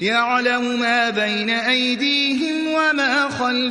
يَعْلَمُ مَا بَيْنَ أَيْدِيهِمْ وَمَا خَلْفَهُمْ